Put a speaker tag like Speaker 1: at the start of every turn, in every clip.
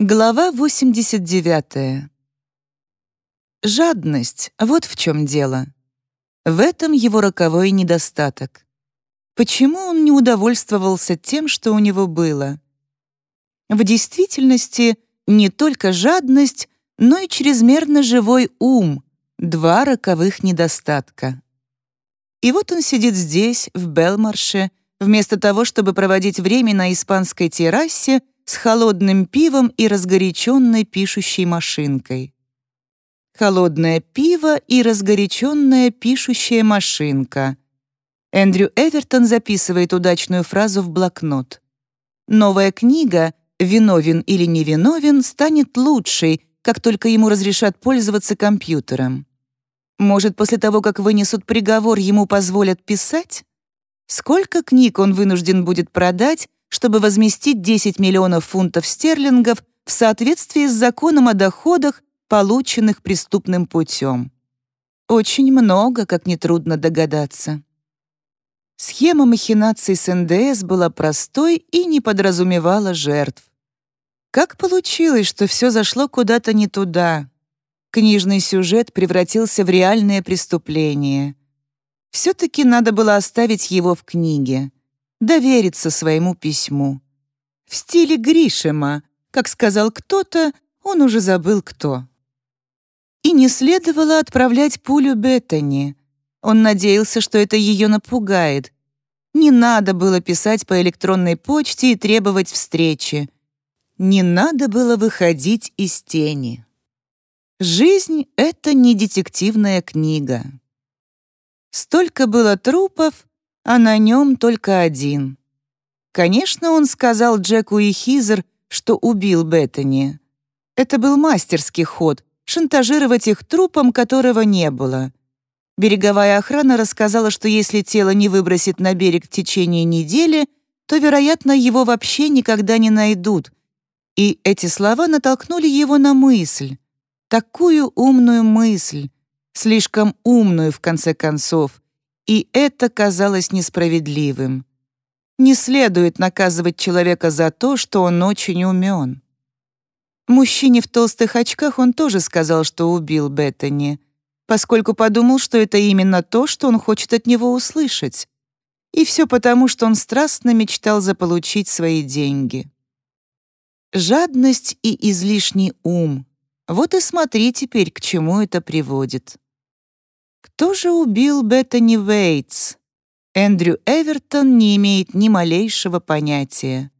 Speaker 1: Глава 89. Жадность — вот в чем дело. В этом его роковой недостаток. Почему он не удовольствовался тем, что у него было? В действительности не только жадность, но и чрезмерно живой ум — два роковых недостатка. И вот он сидит здесь, в Белмарше, вместо того, чтобы проводить время на испанской террасе — с холодным пивом и разгоряченной пишущей машинкой. Холодное пиво и разгоряченная пишущая машинка. Эндрю Эвертон записывает удачную фразу в блокнот. Новая книга «Виновен или невиновен» станет лучшей, как только ему разрешат пользоваться компьютером. Может, после того, как вынесут приговор, ему позволят писать? Сколько книг он вынужден будет продать, чтобы возместить 10 миллионов фунтов стерлингов в соответствии с законом о доходах, полученных преступным путем. Очень много, как нетрудно догадаться. Схема махинаций с НДС была простой и не подразумевала жертв. Как получилось, что все зашло куда-то не туда? Книжный сюжет превратился в реальное преступление. Все-таки надо было оставить его в книге довериться своему письму. В стиле Гришема, как сказал кто-то, он уже забыл кто. И не следовало отправлять пулю Беттани. Он надеялся, что это ее напугает. Не надо было писать по электронной почте и требовать встречи. Не надо было выходить из тени. Жизнь — это не детективная книга. Столько было трупов, а на нем только один. Конечно, он сказал Джеку и Хизер, что убил Беттани. Это был мастерский ход — шантажировать их трупом, которого не было. Береговая охрана рассказала, что если тело не выбросит на берег в течение недели, то, вероятно, его вообще никогда не найдут. И эти слова натолкнули его на мысль. Такую умную мысль, слишком умную, в конце концов, и это казалось несправедливым. Не следует наказывать человека за то, что он очень умен. Мужчине в толстых очках он тоже сказал, что убил Беттани, поскольку подумал, что это именно то, что он хочет от него услышать. И все потому, что он страстно мечтал заполучить свои деньги. Жадность и излишний ум. Вот и смотри теперь, к чему это приводит. Кто же убил Беттани Вейтс? Эндрю Эвертон не имеет ни малейшего понятия.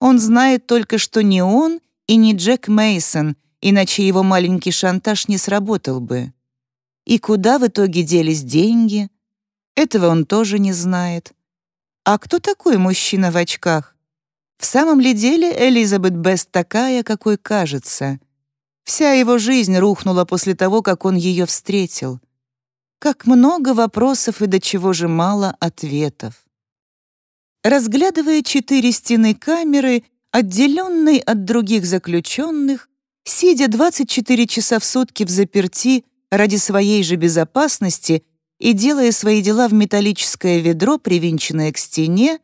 Speaker 1: Он знает только, что не он и не Джек Мейсон, иначе его маленький шантаж не сработал бы. И куда в итоге делись деньги? Этого он тоже не знает. А кто такой мужчина в очках? В самом ли деле Элизабет Бест такая, какой кажется? Вся его жизнь рухнула после того, как он ее встретил. Как много вопросов и до чего же мало ответов. Разглядывая четыре стены камеры, отделенной от других заключенных, сидя 24 часа в сутки в заперти ради своей же безопасности и делая свои дела в металлическое ведро, привинченное к стене,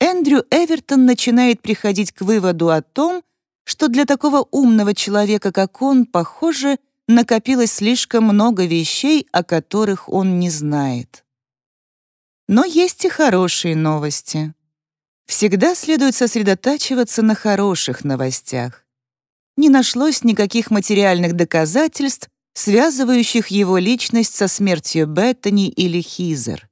Speaker 1: Эндрю Эвертон начинает приходить к выводу о том, что для такого умного человека, как он, похоже, накопилось слишком много вещей, о которых он не знает. Но есть и хорошие новости. Всегда следует сосредотачиваться на хороших новостях. Не нашлось никаких материальных доказательств, связывающих его личность со смертью Беттани или Хизер.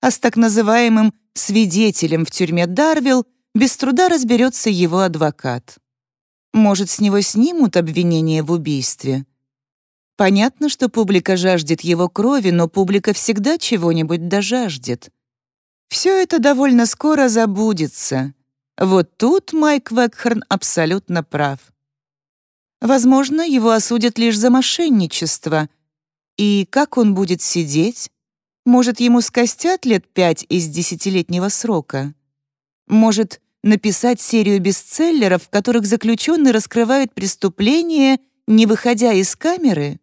Speaker 1: А с так называемым «свидетелем» в тюрьме Дарвилл без труда разберется его адвокат. Может, с него снимут обвинение в убийстве? Понятно, что публика жаждет его крови, но публика всегда чего-нибудь дожаждет. Все это довольно скоро забудется. Вот тут Майк Векхерн абсолютно прав. Возможно, его осудят лишь за мошенничество. И как он будет сидеть? Может, ему скостят лет пять из десятилетнего срока? Может, написать серию бестселлеров, в которых заключенный раскрывает преступления, не выходя из камеры?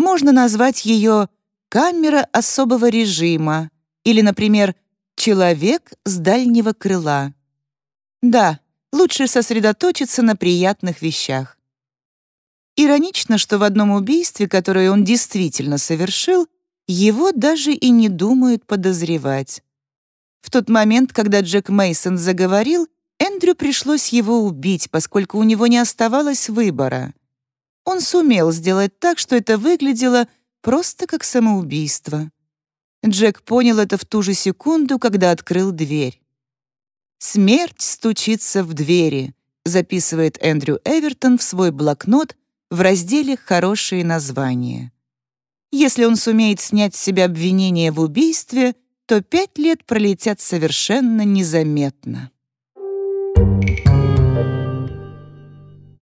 Speaker 1: Можно назвать ее «камера особого режима» или, например, «человек с дальнего крыла». Да, Лучше сосредоточиться на приятных вещах. Иронично, что в одном убийстве, которое он действительно совершил, его даже и не думают подозревать. В тот момент, когда Джек Мейсон заговорил, Эндрю пришлось его убить, поскольку у него не оставалось выбора. Он сумел сделать так, что это выглядело просто как самоубийство. Джек понял это в ту же секунду, когда открыл дверь. «Смерть стучится в двери», записывает Эндрю Эвертон в свой блокнот в разделе «Хорошие названия». Если он сумеет снять с себя обвинение в убийстве, то пять лет пролетят совершенно незаметно.